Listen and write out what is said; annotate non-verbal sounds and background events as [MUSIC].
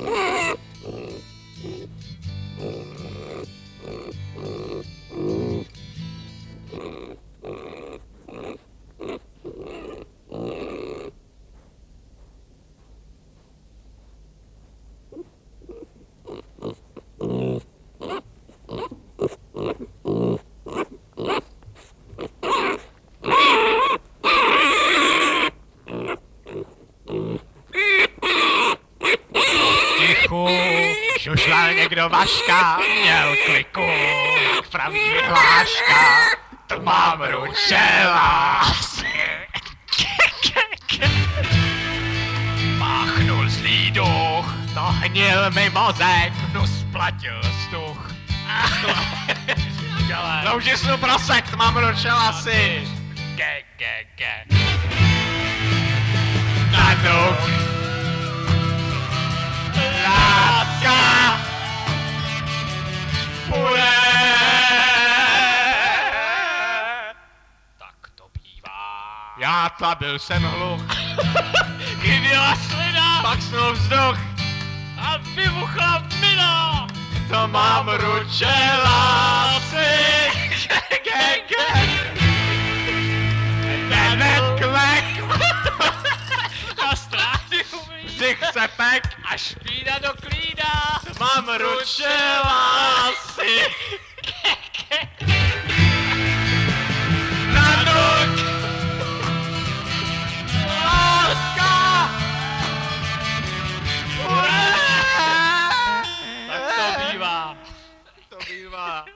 Okay. [LAUGHS] někdo vaška, měl kliku, jak praví hláška, to mám ruče lásy. Máchnul zlý duch, to hnil mi mozek, no splatil stuch. [LAUGHS] Loužisnu prosekt, mám ruče lasy. Ge, ge, ge. Já tlabil jsem hluch. [LAUGHS] Chyběla slina. Pak snul vzduch. A vybuchla mina. To mám ruče lásy. Ge. Nenet klek. [LAUGHS] A strány Vzych se pek. A špína do klína. Mám ruče lásy. Спасибо.